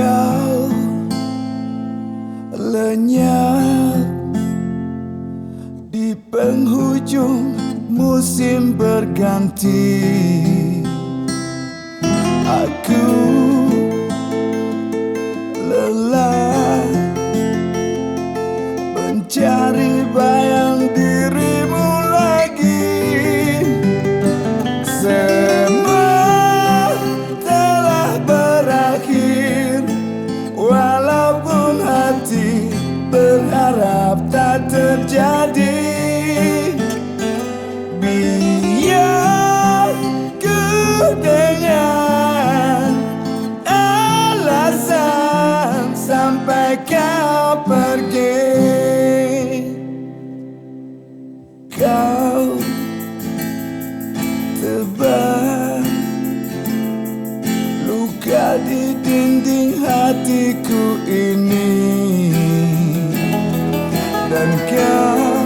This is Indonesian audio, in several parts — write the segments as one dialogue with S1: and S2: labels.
S1: kau lenyap. Di penghujung musim berganti aku Kau tebal luka di dinding hatiku ini. Dan kau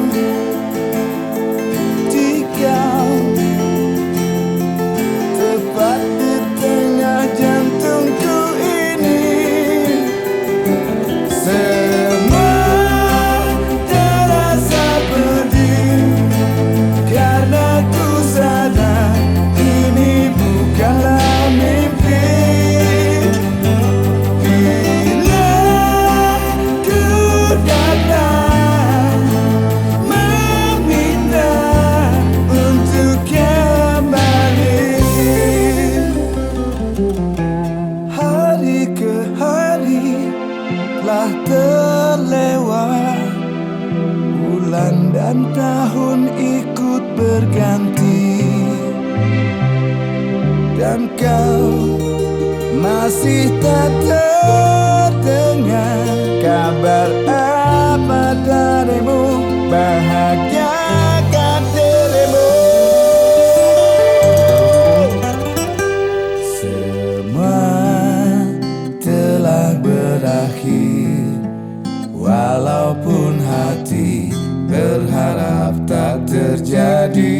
S1: dan tahun ikut berganti. Dan kau masih tak terdengar Kabar apa darimu. Semua telah berakhir Walaupun hati berharap tak terjadi